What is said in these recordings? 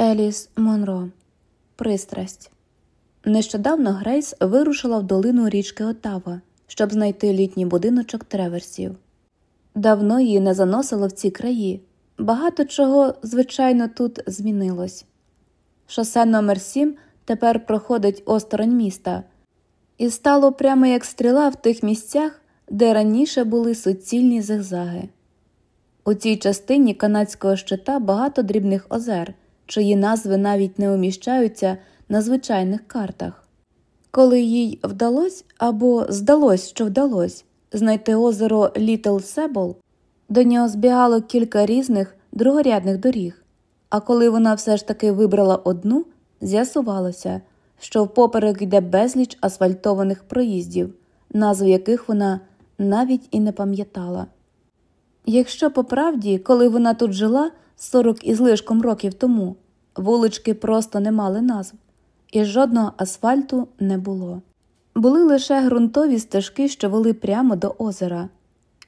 Еліс Монро. Пристрасть. Нещодавно Грейс вирушила в долину річки Отава, щоб знайти літній будиночок треверсів. Давно її не заносило в ці краї. Багато чого, звичайно, тут змінилось. Шосе номер 7 тепер проходить осторонь міста, і стало прямо як стріла в тих місцях, де раніше були суцільні зигзаги. У цій частині канадського щита багато дрібних озер, чиї назви навіть не уміщаються на звичайних картах. Коли їй вдалося або здалось, що вдалося знайти озеро Літл Себол, до нього збігало кілька різних другорядних доріг. А коли вона все ж таки вибрала одну, з'ясувалося, що впоперек йде безліч асфальтованих проїздів, назв яких вона навіть і не пам'ятала. Якщо по правді, коли вона тут жила 40 із лишком років тому, вулички просто не мали назв, і жодного асфальту не було. Були лише ґрунтові стежки, що вели прямо до озера,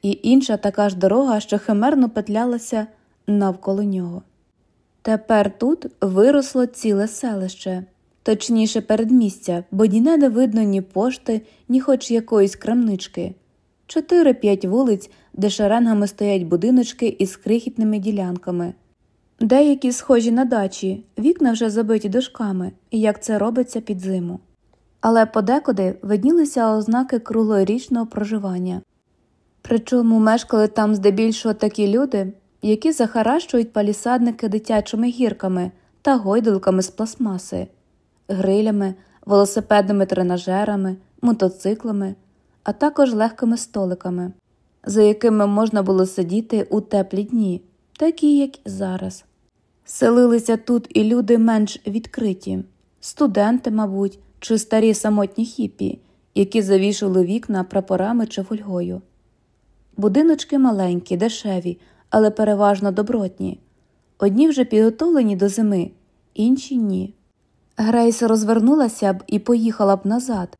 і інша така ж дорога, що химерно петлялася навколо нього. Тепер тут виросло ціле селище, точніше передмістя, бо ніде не видно ні пошти, ні хоч якоїсь крамнички, чотири-п'ять вулиць, де шеренгами стоять будиночки із крихітними ділянками. Деякі схожі на дачі, вікна вже забиті дошками, і як це робиться під зиму. Але подекуди виднілися ознаки круглорічного проживання. Причому мешкали там здебільшого такі люди, які захаращують палісадники дитячими гірками та гойдалками з пластмаси, грилями, велосипедними тренажерами, мотоциклами, а також легкими столиками, за якими можна було сидіти у теплі дні, такі, як зараз. Селилися тут і люди менш відкриті, студенти, мабуть, чи старі самотні хіпі, які завішали вікна прапорами чи фольгою. Будиночки маленькі, дешеві, але переважно добротні. Одні вже підготовлені до зими, інші ні. Грейс розвернулася б і поїхала б назад,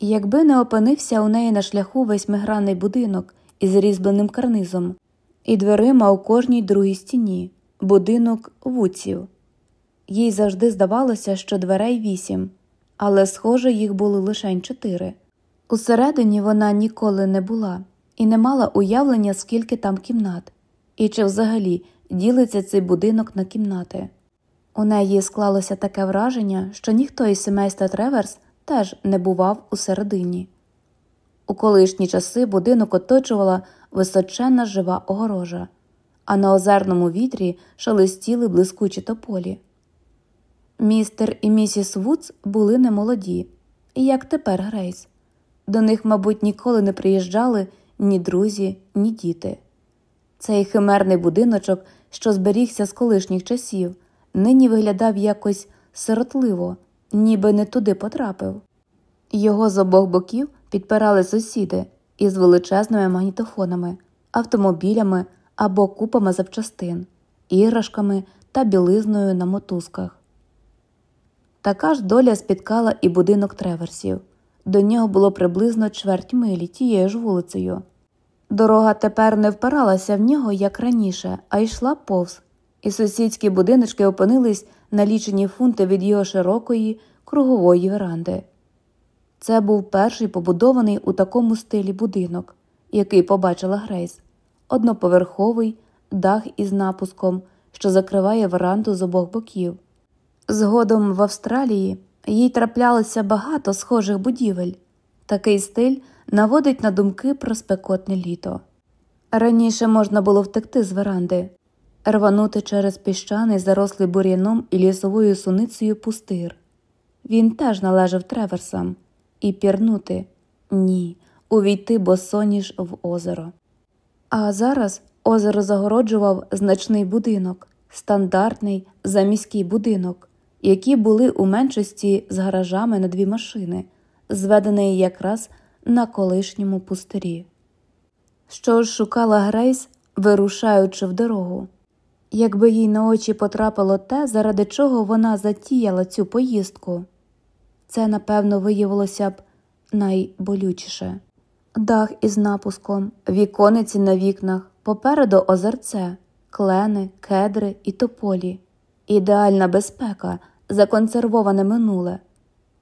якби не опинився у неї на шляху восьмигранний будинок із різьбленим карнизом і дверима у кожній другій стіні, будинок вуців. Їй завжди здавалося, що дверей вісім, але, схоже, їх було лише чотири. Усередині вона ніколи не була і не мала уявлення, скільки там кімнат, і чи взагалі ділиться цей будинок на кімнати. У неї склалося таке враження, що ніхто із семейства Треверс теж не бував усередині. У колишні часи будинок оточувала височенна жива огорожа, а на озерному вітрі шелестіли блискучі тополі. Містер і місіс Вудс були немолоді, як тепер Грейс. До них, мабуть, ніколи не приїжджали ні друзі, ні діти. Цей химерний будиночок, що зберігся з колишніх часів, нині виглядав якось сиротливо, ніби не туди потрапив. Його з обох боків підпирали сусіди із величезними магнітофонами, автомобілями або купами запчастин, іграшками та білизною на мотузках. Така ж доля спіткала і будинок треверсів. До нього було приблизно чверть милі тією ж вулицею. Дорога тепер не впиралася в нього, як раніше, а йшла повз, і сусідські будиночки опинились на лічені фунти від його широкої кругової веранди. Це був перший побудований у такому стилі будинок, який побачила Грейс одноповерховий дах із напуском, що закриває веранду з обох боків. Згодом в Австралії їй траплялося багато схожих будівель. Такий стиль наводить на думки про спекотне літо. Раніше можна було втекти з веранди, рванути через піщаний, зарослий бур'яном і лісовою суницею пустир. Він теж належав треверсам, і пірнути ні, увійти босоніж в озеро. А зараз озеро загороджував значний будинок, стандартний заміський будинок, які були у меншості з гаражами на дві машини, зведений якраз на колишньому пустирі. Що ж шукала Грейс, вирушаючи в дорогу. Якби їй на очі потрапило те, заради чого вона затіяла цю поїздку, це, напевно, виявилося б найболючіше дах із напуском, вікониці на вікнах, попереду озерце, клени, кедри і тополі. ідеальна безпека, законсервоване минуле.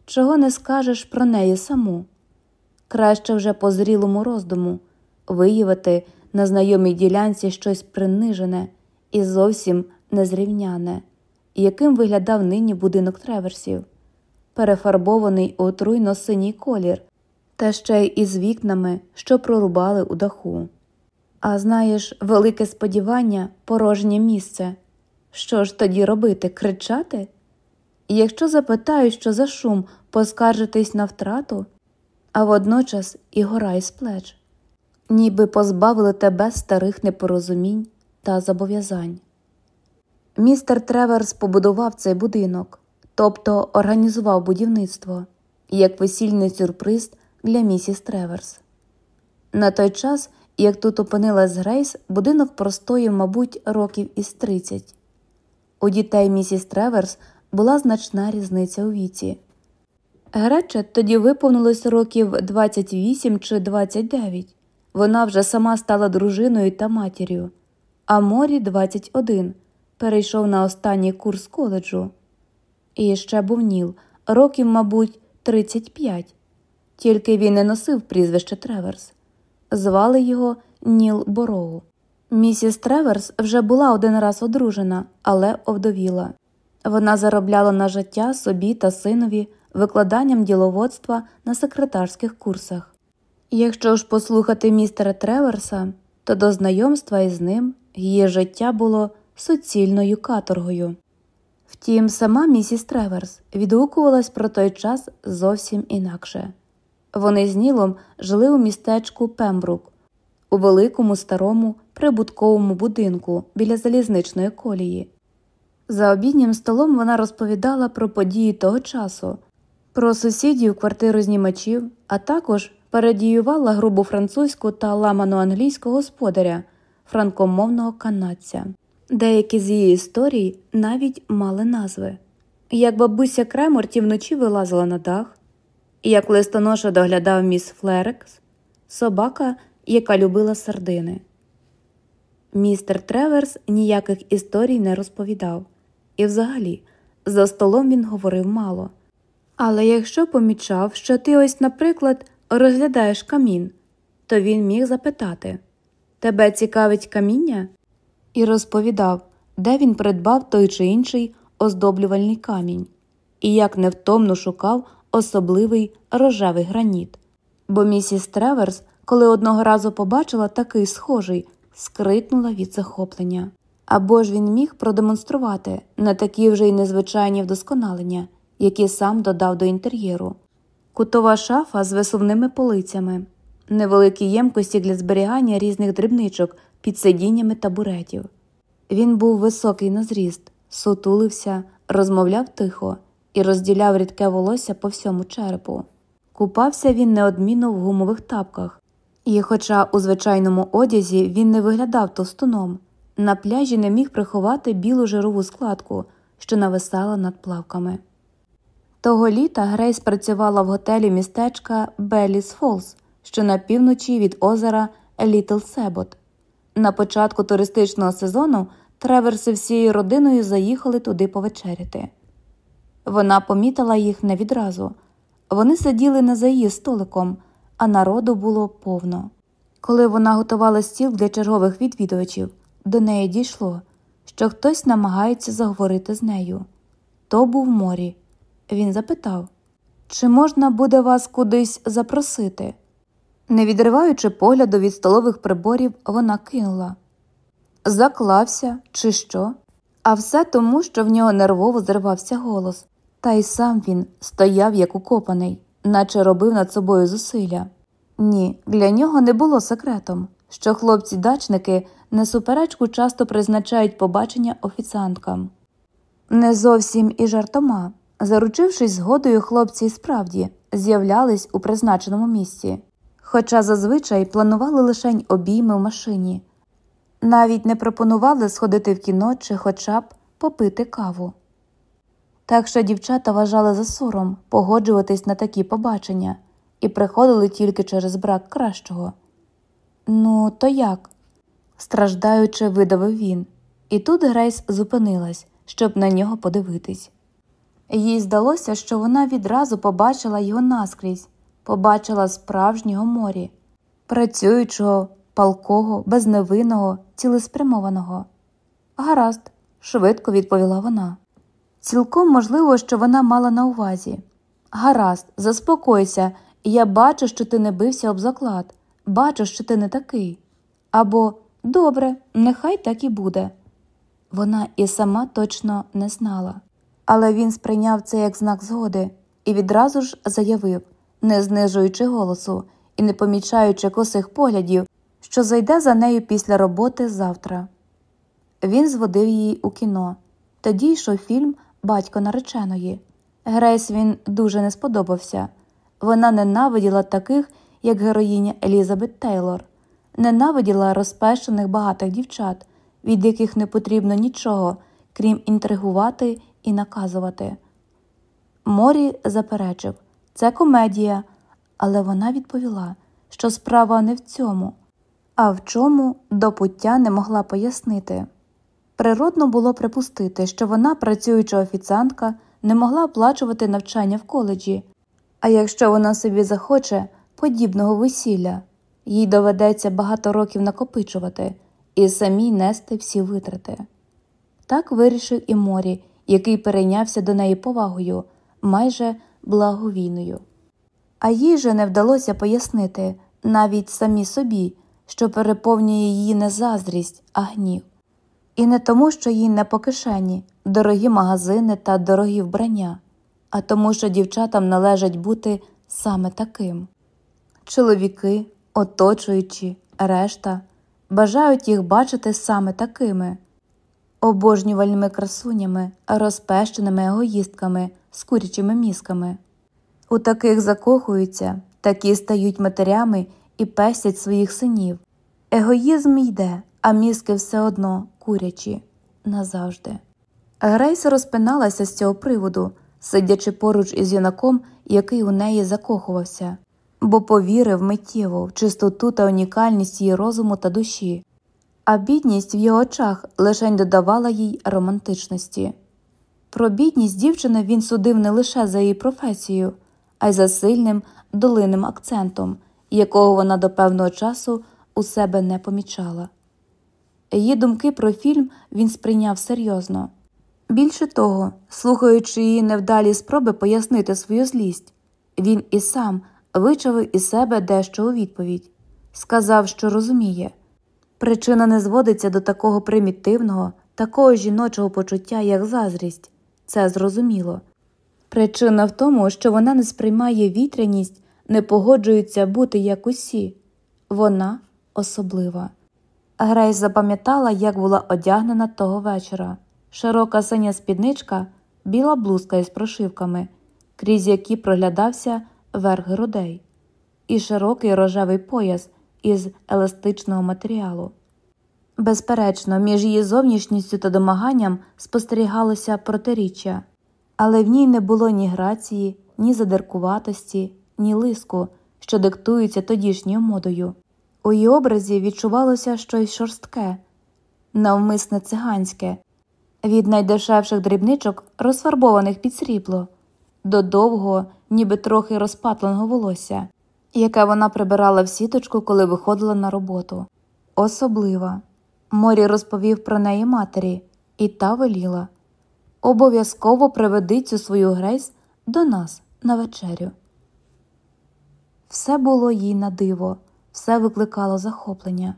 Чого не скажеш про неї саму? Краще вже по зрілому роздуму виявити на знайомій ділянці щось принижене і зовсім незрівняне, яким виглядав нині будинок треверсів, перефарбований у отруйно синій колір, та ще й із вікнами, що прорубали у даху. А знаєш, велике сподівання, порожнє місце. Що ж тоді робити? Кричати? Якщо запитають, що за шум поскаржитись на втрату, а водночас і гора із плеч, ніби позбавили тебе старих непорозумінь та зобов'язань. Містер Треверс побудував цей будинок, тобто організував будівництво як весільний сюрприз для місіс Треверс. На той час, як тут опинилась Грейс, будинок простоїв, мабуть, років із 30. У дітей місіс Треверс була значна різниця у віці. Гретхен тоді виповнилось років 28 чи 29. Вона вже сама стала дружиною та матір'ю, а Морі 21, перейшов на останній курс коледжу. І ще був Ніл, років, мабуть, 35. Тільки він не носив прізвище Треверс. Звали його Ніл Бороу. Місіс Треверс вже була один раз одружена, але овдовіла. Вона заробляла на життя собі та синові викладанням діловодства на секретарських курсах. Якщо ж послухати містера Треверса, то до знайомства із ним її життя було суцільною каторгою. Втім, сама місіс Треверс відгукувалась про той час зовсім інакше. Вони з Нілом жили у містечку Пембрук, у великому старому прибутковому будинку біля залізничної колії. За обіднім столом вона розповідала про події того часу, про сусідів, квартиру знімачів, а також передіювала грубу французьку та ламану англійську господаря, франкомовного канадця. Деякі з її історій навіть мали назви. Як бабуся Креморті вночі вилазила на дах, як листоноша доглядав міс Флерекс, собака, яка любила сардини. Містер Треверс ніяких історій не розповідав, і взагалі за столом він говорив мало. Але якщо помічав, що ти ось, наприклад, розглядаєш камін, то він міг запитати Тебе цікавить каміння? І розповідав, де він придбав той чи інший оздоблювальний камінь, і як невтомно шукав особливий рожевий граніт. Бо місіс Треверс, коли одного разу побачила такий схожий, скритнула від захоплення. Або ж він міг продемонструвати не такі вже й незвичайні вдосконалення, які сам додав до інтер'єру, кутова шафа з висувними полицями, невеликі ємкості для зберігання різних дрібничок під сидіннями табуретів. Він був високий на зріст, сутулився, розмовляв тихо і розділяв рідке волосся по всьому черепу. Купався він неодмінно в гумових тапках, і, хоча у звичайному одязі він не виглядав товстуном, на пляжі не міг приховати білу жирову складку, що нависала над плавками. Того літа Грейс працювала в готелі містечка Белліс Фолс, що на півночі від озера Літл Себот. На початку туристичного сезону треверси всією родиною заїхали туди повечеряти. Вона помітила їх не відразу. Вони сиділи не за її столиком, а народу було повно. Коли вона готувала стіл для чергових відвідувачів, до неї дійшло, що хтось намагається заговорити з нею. То був морі. Він запитав, чи можна буде вас кудись запросити? Не відриваючи погляду від столових приборів, вона кинула заклався, чи що? А все тому, що в нього нервово зривався голос, та й сам він стояв як укопаний, наче робив над собою зусилля. Ні, для нього не було секретом, що хлопці-дачники не суперечку часто призначають побачення офіціанткам. Не зовсім і жартома. Заручившись згодою, хлопці справді з'являлись у призначеному місці, хоча зазвичай планували лишень обійми в машині, навіть не пропонували сходити в кіно чи хоча б попити каву. Так що дівчата вважали за сором погоджуватись на такі побачення і приходили тільки через брак кращого. Ну, то як? страждаючи, видавив він, і тут Грейс зупинилась щоб на нього подивитись. Їй здалося, що вона відразу побачила його наскрізь, побачила справжнього морі, працюючого, палкого, безневинного, цілеспрямованого. Гаразд, швидко відповіла вона. Цілком можливо, що вона мала на увазі. Гаразд, заспокойся, я бачу, що ти не бився об заклад, бачу, що ти не такий. Або добре, нехай так і буде. Вона і сама точно не знала. Але він сприйняв це як знак згоди і відразу ж заявив, не знижуючи голосу і не помічаючи косих поглядів, що зайде за нею після роботи завтра. Він зводив її у кіно. Тоді йшов фільм Батько нареченої. Грейс він дуже не сподобався. Вона ненавиділа таких, як героїня Елізабет Тейлор, ненавиділа розпещених багатих дівчат, від яких не потрібно нічого, крім інтригувати і наказувати. Морі заперечив це комедія, але вона відповіла, що справа не в цьому, а в чому до пуття не могла пояснити. Природно було припустити, що вона, працююча офіціантка, не могла оплачувати навчання в коледжі, а якщо вона собі захоче подібного весілля, їй доведеться багато років накопичувати і самій нести всі витрати. Так вирішив і Морі, який перейнявся до неї повагою, майже благовійною. А їй же не вдалося пояснити навіть самі собі, що переповнює її не заздрість, а гнів. І не тому, що їй не по кишені дорогі магазини та дорогі вбрання, а тому, що дівчатам належать бути саме таким. Чоловіки, оточуючі, решта, бажають їх бачити саме такими, обожнювальними красунями, розпещеними егоїстками, з курячими мізками. У таких закохуються, такі стають матерями і пестять своїх синів. Егоїзм йде, а мізки все одно курячі назавжди. Грейс розпиналася з цього приводу, сидячи поруч із юнаком, який у неї закохувався, бо повірив миттєво в чистоту та унікальність її розуму та душі, а бідність в його очах лишень додавала їй романтичності. Про бідність дівчини він судив не лише за її професію, а й за сильним долинним акцентом, якого вона до певного часу у себе не помічала. Її думки про фільм він сприйняв серйозно. Більше того, слухаючи її невдалі спроби пояснити свою злість, він і сам вичавив із себе дещо у відповідь сказав, що розуміє. Причина не зводиться до такого примітивного, такого жіночого почуття, як заздрість це зрозуміло. Причина в тому, що вона не сприймає вітряність, не погоджується бути як усі, вона особлива. Грейс запам'ятала, як була одягнена того вечора широка синя спідничка, біла блузка із прошивками, крізь які проглядався верх грудей, і широкий рожевий пояс із еластичного матеріалу. Безперечно, між її зовнішністю та домаганням спостерігалося протиріччя, але в ній не було ні грації, ні задиркуватості, ні лиску, що диктуються тодішньою модою. У її образі відчувалося щось шорстке, навмисне циганське, від найдешевших дрібничок, розфарбованих під срібло, до довгого, ніби трохи розпатленого волосся, яке вона прибирала в сіточку, коли виходила на роботу. Особлива. Морі розповів про неї матері, і та веліла обов'язково приведи цю свою грейс до нас на вечерю. Все було їй на диво, все викликало захоплення.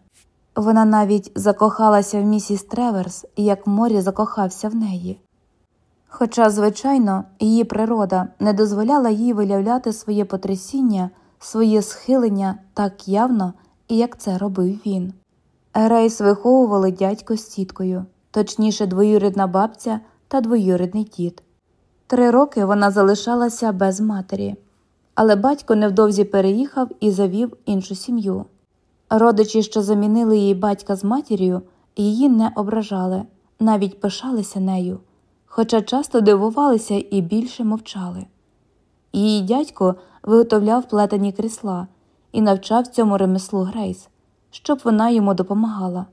Вона навіть закохалася в місіс Треверс, як морі закохався в неї. Хоча, звичайно, її природа не дозволяла їй виявляти своє потрясіння, своє схилення так явно, як це робив він. Грейс виховували дядько з тіткою, точніше, двоюрідна бабця та двоюрідний дід. Три роки вона залишалася без матері, але батько невдовзі переїхав і завів іншу сім'ю. Родичі, що замінили її батька з матір'ю, її не ображали, навіть пишалися нею, хоча часто дивувалися і більше мовчали. Її дядько виготовляв плетені крісла і навчав цьому ремеслу Грейс, щоб вона йому допомагала.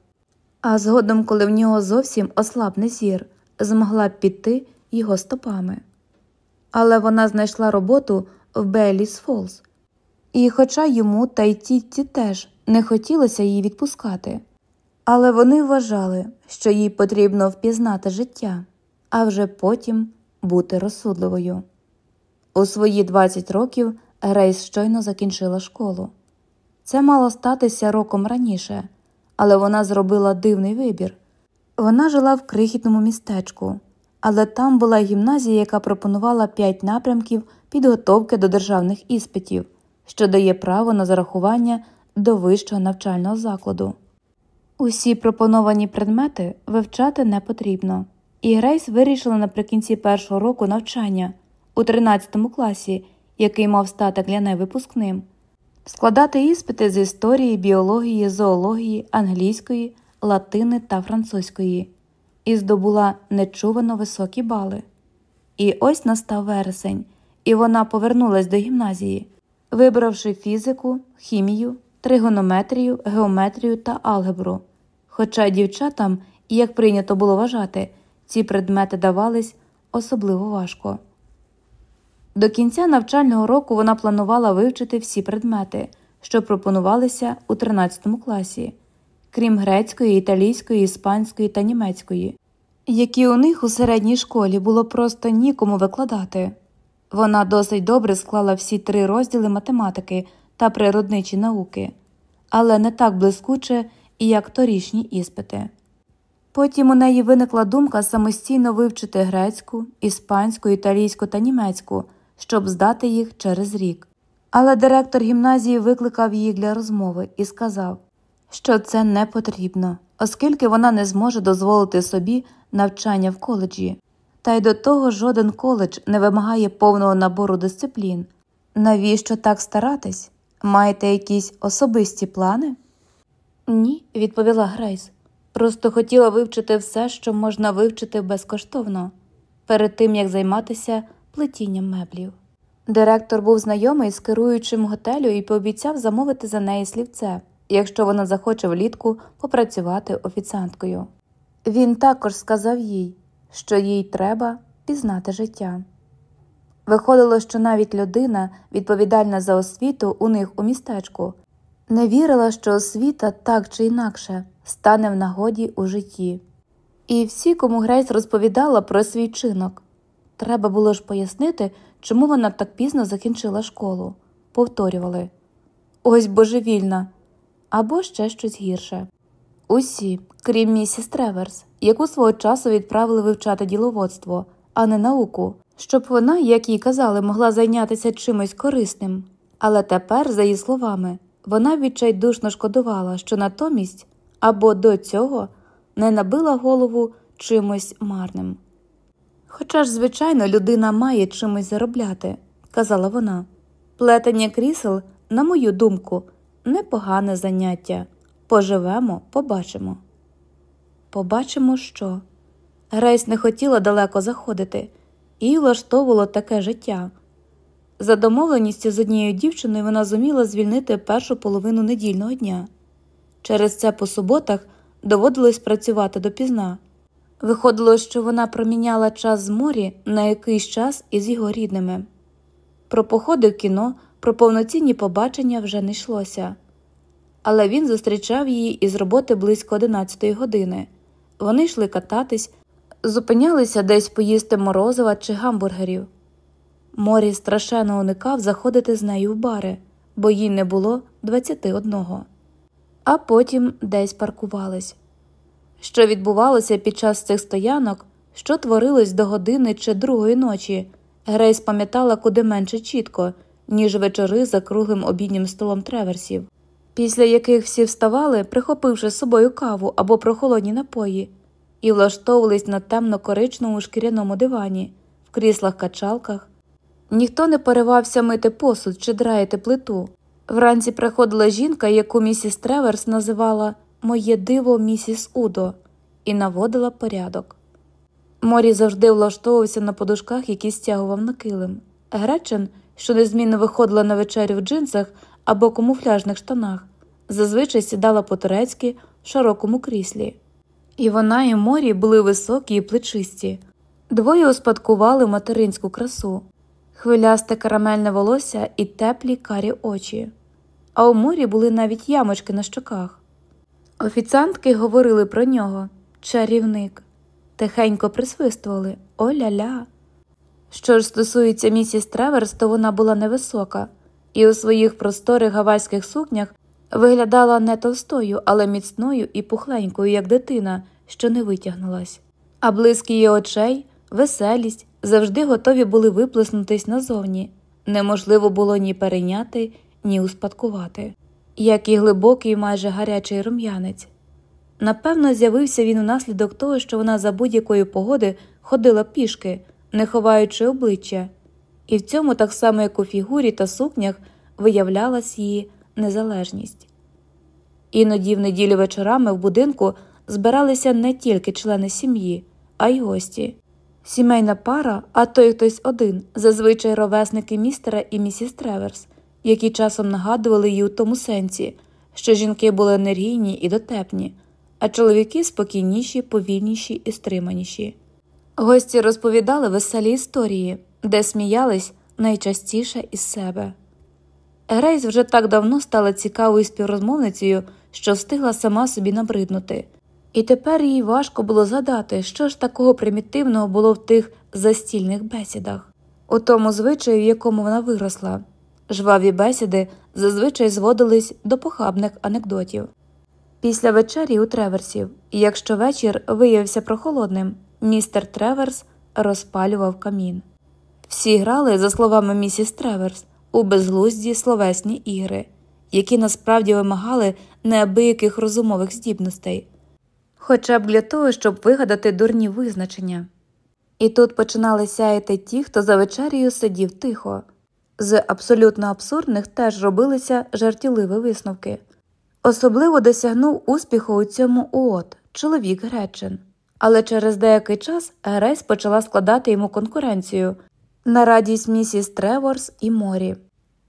А згодом, коли в нього зовсім ослабне зір, змогла б піти його стопами. Але вона знайшла роботу в Бейліс Фолз, і, хоча йому та й тітті теж не хотілося її відпускати, але вони вважали, що їй потрібно впізнати життя, а вже потім бути розсудливою. У свої 20 років Грейс щойно закінчила школу. Це мало статися роком раніше, але вона зробила дивний вибір. Вона жила в крихітному містечку, але там була гімназія, яка пропонувала п'ять напрямків підготовки до державних іспитів, що дає право на зарахування до вищого навчального закладу. Усі пропоновані предмети вивчати не потрібно, і Грейс вирішила наприкінці першого року навчання у 13 класі, який мав стати для неї випускним, складати іспити з історії, біології, зоології, англійської, латини та французької, і здобула нечувано високі бали. І ось настав вересень, і вона повернулась до гімназії, вибравши фізику, хімію, тригонометрію, геометрію та алгебру. Хоча дівчатам, як прийнято було вважати, ці предмети давались особливо важко. До кінця навчального року вона планувала вивчити всі предмети, що пропонувалися у 13 класі, крім грецької, італійської, іспанської та німецької, які у них у середній школі було просто нікому викладати. Вона досить добре склала всі три розділи математики та природничі науки, але не так блискуче, як торішні іспити. Потім у неї виникла думка самостійно вивчити грецьку, іспанську, італійську та німецьку щоб здати їх через рік. Але директор гімназії викликав її для розмови і сказав, що це не потрібно, оскільки вона не зможе дозволити собі навчання в коледжі. Та й до того жоден коледж не вимагає повного набору дисциплін. Навіщо так старатись? Маєте якісь особисті плани? Ні, відповіла Грейс. Просто хотіла вивчити все, що можна вивчити безкоштовно, перед тим як займатися плетінням меблів. Директор був знайомий з керуючим готелю і пообіцяв замовити за неї слівце, якщо вона захоче влітку попрацювати офіціанткою. Він також сказав їй, що їй треба пізнати життя. Виходило, що навіть людина, відповідальна за освіту у них у містечку, не вірила, що освіта так чи інакше стане в нагоді у житті. І всі, кому Грейс розповідала про свій чинок, Треба було ж пояснити, чому вона так пізно закінчила школу. Повторювали ось божевільна або ще щось гірше. Усі, крім місіс Треверс, яку свого часу відправили вивчати діловодство, а не науку, щоб вона, як їй казали, могла зайнятися чимось корисним. Але тепер, за її словами, вона відчайдушно шкодувала, що натомість або до цього не набила голову чимось марним. Хоча ж, звичайно, людина має чимось заробляти, казала вона. Плетення крісел, на мою думку, непогане заняття. Поживемо, побачимо. Побачимо, що. Грейс не хотіла далеко заходити, і влаштовувало таке життя. За домовленістю з однією дівчиною вона зуміла звільнити першу половину недільного дня. Через це по суботах доводилось працювати допізна. Виходило, що вона проміняла час з морі на якийсь час із його рідними. Про походи в кіно, про повноцінні побачення вже не йшлося. Але він зустрічав її із роботи близько 11 години. Вони йшли кататись, зупинялися десь поїсти морозива чи гамбургерів. Морі страшенно уникав заходити з нею в бари, бо їй не було 21. А потім десь паркувались що відбувалося під час цих стоянок, що творилось до години чи другої ночі, Грейс пам'ятала куди менше чітко, ніж вечори за круглим обіднім столом треверсів, після яких всі вставали, прихопивши з собою каву або прохолодні напої, і влаштовувались на темно коричному шкіряному дивані, в кріслах качалках. Ніхто не поривався мити посуд чи драїти плиту. Вранці приходила жінка, яку місіс Треверс називала моє диво місіс Удо і наводила порядок. Морі завжди влаштовувався на подушках, які стягував на килим. Гречен, що незмінно виходила на вечерю в джинсах або камуфляжних штанах, зазвичай сідала по турецьки в широкому кріслі. І вона і морі були високі і плечисті. Двоє успадкували материнську красу, хвилясте карамельне волосся і теплі карі очі, а у морі були навіть ямочки на щоках. Офіціантки говорили про нього. Чарівник, тихенько присвистували. О-ля-ля. Що ж стосується місіс Треверс, то вона була невисока, і у своїх просторих гавайських сукнях виглядала не товстою, але міцною і пухленькою, як дитина, що не витягнулась. А блиск її очей, веселість завжди готові були виплеснутись назовні, неможливо було ні перейняти, ні успадкувати, як і глибокий, майже гарячий рум'янець. Напевно, з'явився він унаслідок того, що вона за будь-якої погоди ходила пішки, не ховаючи обличчя, і в цьому, так само як у фігурі та сукнях, виявлялась її незалежність. Іноді в неділю вечорами в будинку збиралися не тільки члени сім'ї, а й гості. Сімейна пара, а то хтось один, зазвичай ровесники містера і місіс Треверс, які часом нагадували їй у тому сенсі, що жінки були енергійні і дотепні, а чоловіки спокійніші, повільніші і стриманіші. Гості розповідали веселі історії, де сміялись найчастіше із себе. Грейс вже так давно стала цікавою співрозмовницею, що встигла сама собі набриднути, і тепер їй важко було згадати, що ж такого примітивного було в тих застільних бесідах, у тому звичаю, в якому вона виросла. Жваві бесіди зазвичай зводились до похабних анекдотів. Після вечері у треверсів, і якщо вечір виявився прохолодним, містер Треверс розпалював камін. Всі грали, за словами місіс Треверс, у безглузді словесні ігри, які насправді вимагали неабияких розумових здібностей, хоча б для того, щоб вигадати дурні визначення. І тут починали сяяти ті, хто за вечерію сидів тихо. З абсолютно абсурдних теж робилися жартівливі висновки. Особливо досягнув успіху у цьому уот чоловік Гречин. Але через деякий час Грейс почала складати йому конкуренцію на радість місіс Треверс і Морі.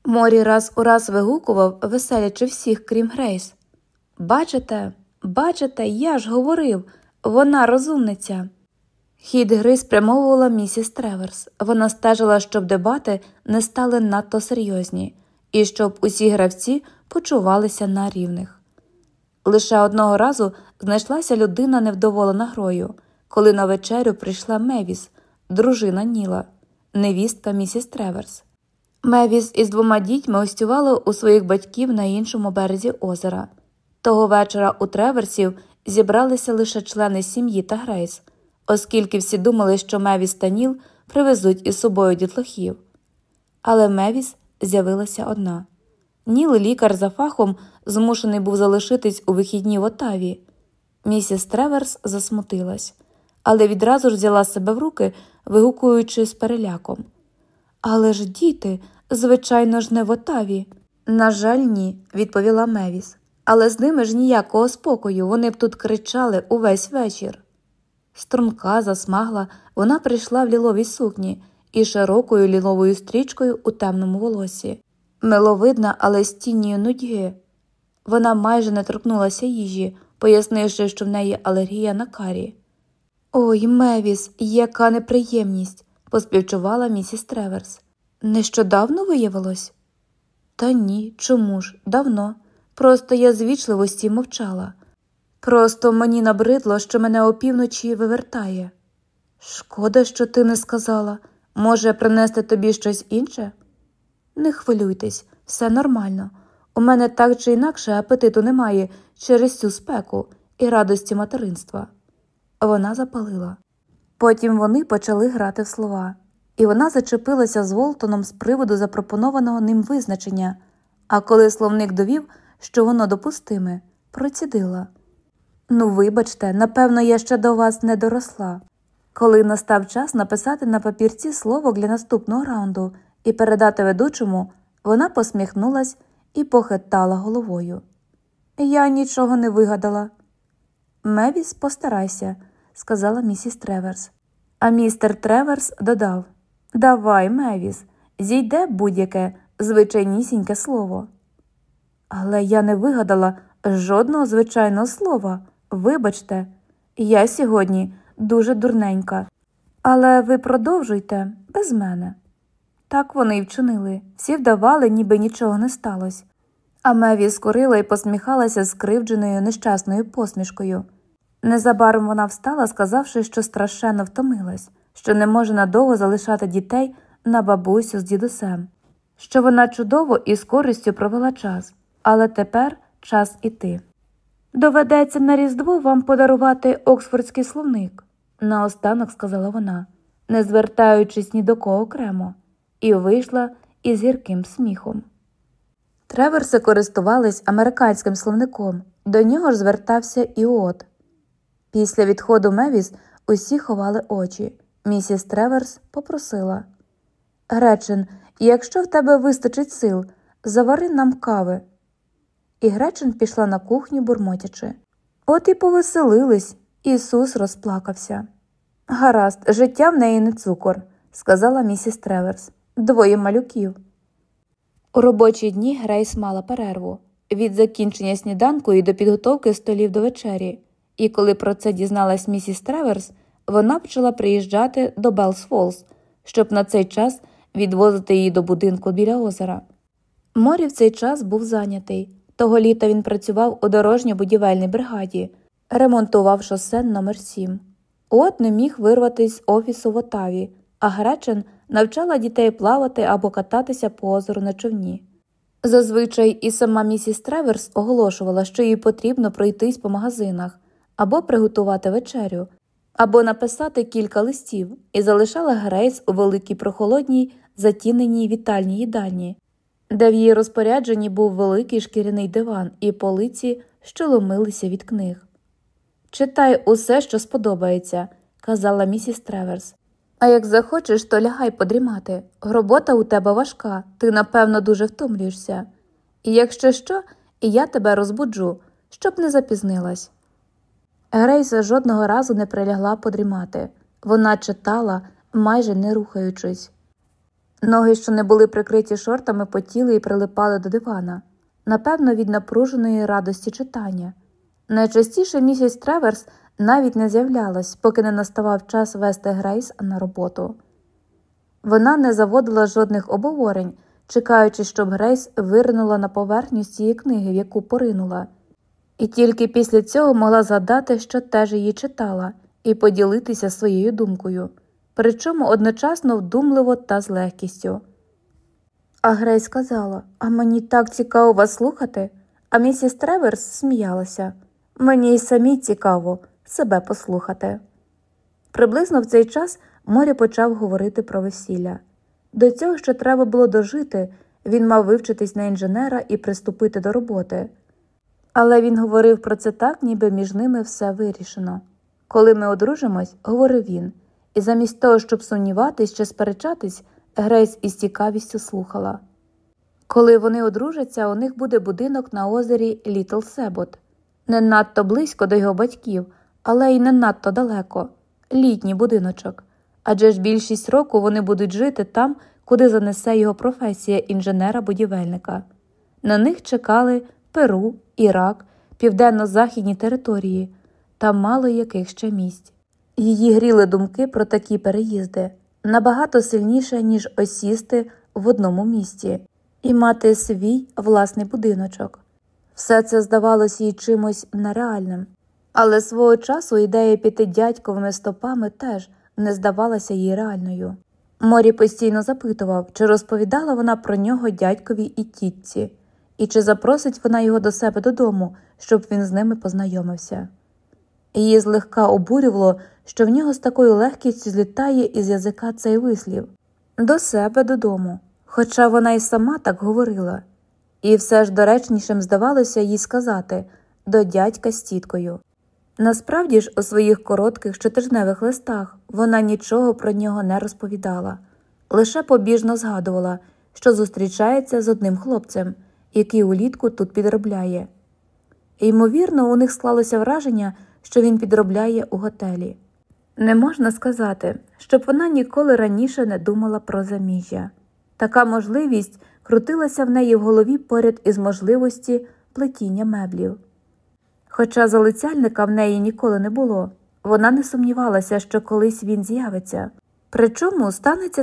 Морі раз у раз вигукував, веселячи всіх, крім Грейс. Бачите, бачите, я ж говорив, вона розумниця. Хід гри спрямовувала місіс Треверс. Вона стежила, щоб дебати не стали надто серйозні і щоб усі гравці почувалися на рівних. Лише одного разу знайшлася людина невдоволена грою, коли на вечерю прийшла Мевіс, дружина Ніла, невістка місіс Треверс. Мевіс із двома дітьми гостювала у своїх батьків на іншому березі озера. Того вечора у Треверсів зібралися лише члени сім'ї та Грейс, оскільки всі думали, що Мевіс та Ніл привезуть із собою дітлахів. Але Мевіс з'явилася одна. Ніл, лікар за фахом, змушений був залишитись у вихідні в Отаві. Місіс Треверс засмутилась, але відразу ж взяла себе в руки, вигукуючи з переляком. Але ж діти, звичайно ж, не в Отаві. На жаль, ні, відповіла Мевіс. Але з ними ж ніякого спокою вони б тут кричали увесь вечір. Струнка, засмагла, вона прийшла в ліловій сукні і широкою ліловою стрічкою у темному волосі. Миловидна, але з тінню нудьги. Вона майже не торкнулася їжі, пояснивши, що в неї алергія на карі. Ой, Мевіс, яка неприємність, поспівчувала місіс Треверс. Нещодавно виявилось? Та ні, чому ж? Давно. Просто я з вічливості мовчала. Просто мені набридло, що мене опівночі вивертає. Шкода, що ти не сказала. Може, принести тобі щось інше? Не хвилюйтесь, все нормально. У мене так чи інакше апетиту немає через цю спеку і радості материнства. Вона запалила. Потім вони почали грати в слова, і вона зачепилася з Волтоном з приводу запропонованого ним визначення, а коли словник довів, що воно допустиме, процідила. Ну, вибачте, напевно, я ще до вас не доросла. Коли настав час написати на папірці слово для наступного раунду і передати ведучому, вона посміхнулась і похитала головою. Я нічого не вигадала. Мевіс, постарайся, сказала місіс Треверс. А містер Треверс додав Давай, Мевіс, зійде будь-яке звичайнісіньке слово. Але я не вигадала жодного звичайного слова. Вибачте, Я сьогодні дуже дурненька, але ви продовжуйте без мене. Так вони й вчинили, всі вдавали, ніби нічого не сталося. А Меві скорила і посміхалася скривдженою нещасною посмішкою. Незабаром вона встала, сказавши, що страшенно втомилась, що не може надовго залишати дітей на бабусю з дідусем, що вона чудово і з користю провела час, але тепер час іти. Доведеться на Різдво вам подарувати Оксфордський словник, наостанок сказала вона, не звертаючись ні до кого окремо, і вийшла із гірким сміхом. Треверси користувались американським словником, до нього ж звертався і от. Після відходу Мевіс усі ховали очі. Місіс Треверс попросила Гречин, якщо в тебе вистачить сил, завари нам кави. І Гречин пішла на кухню, бурмотячи. От і повеселились. Ісус розплакався. Гаразд, життя в неї не цукор, сказала місіс Треверс. Двоє малюків. У робочі дні Грейс мала перерву від закінчення сніданку і до підготовки столів до вечері, і коли про це дізналась місіс Треверс, вона почала приїжджати до Белс Фолз, щоб на цей час відвозити її до будинку біля озера. Морі в цей час був зайнятий. Того літа він працював у дорожньо-будівельній бригаді, ремонтував шосе номер 7 Вот не міг вирватися з офісу в Отаві, а Гретхен навчала дітей плавати або кататися по озеру на човні. Зазвичай і сама місіс Треверс оголошувала, що їй потрібно пройтись по магазинах або приготувати вечерю, або написати кілька листів і залишала Грейс у великій прохолодній затіненій вітальній їдальні, де в її розпорядженні був великий шкіряний диван і полиці, що ломилися від книг. Читай усе, що сподобається, казала місіс Треверс. А як захочеш, то лягай подрімати. Робота у тебе важка, ти, напевно, дуже втомлюєшся. І якщо що, і я тебе розбуджу, щоб не запізнилась. Грейса жодного разу не прилягла подрімати. Вона читала, майже не рухаючись. Ноги, що не були прикриті шортами, потіли і прилипали до дивана, напевно, від напруженої радості читання. Найчастіше місіс Треверс навіть не з'являлась, поки не наставав час вести Грейс на роботу. Вона не заводила жодних обговорень, чекаючи, щоб Грейс виринула на поверхню з цієї книги, в яку поринула, і тільки після цього могла згадати, що теж її читала, і поділитися своєю думкою, причому одночасно вдумливо та з легкістю. А Грейс сказала А мені так цікаво вас слухати. А місіс Треверс сміялася. Мені й самі цікаво себе послухати. Приблизно в цей час Морі почав говорити про весілля. До цього ще треба було дожити, він мав вивчитись на інженера і приступити до роботи. Але він говорив про це так, ніби між ними все вирішено. Коли ми одружимось, говорив він, і замість того, щоб сумніватись чи сперечатись, Грейс із цікавістю слухала. Коли вони одружаться, у них буде будинок на озері Літл Себот, не надто близько до його батьків, але й не надто далеко літній будиночок. Адже ж більшість року вони будуть жити там, куди занесе його професія інженера-будівельника. На них чекали Перу, Ірак, південно-західні території та мало яких ще місць. Її гріли думки про такі переїзди набагато сильніше, ніж осісти в одному місці і мати свій власний будиночок. Все це здавалося їй чимось нереальним, але свого часу ідея піти дядьковими стопами теж не здавалася їй реальною. Морі постійно запитував, чи розповідала вона про нього дядькові і тітці, і чи запросить вона його до себе додому, щоб він з ними познайомився. Її злегка обурювало, що в нього з такою легкістю злітає із язика цей вислів до себе додому, хоча вона й сама так говорила, і все ж доречнішим здавалося їй сказати до дядька з тіткою. Насправді ж, у своїх коротких щотижневих листах вона нічого про нього не розповідала, лише побіжно згадувала, що зустрічається з одним хлопцем, який улітку тут підробляє. Ймовірно, у них склалося враження, що він підробляє у готелі. Не можна сказати, щоб вона ніколи раніше не думала про заміжжя. Така можливість крутилася в неї в голові поряд із можливості плетіння меблів. Хоча залицяльника в неї ніколи не було, Вона не сумнівалася, що колись він з'явиться. Причому станеться це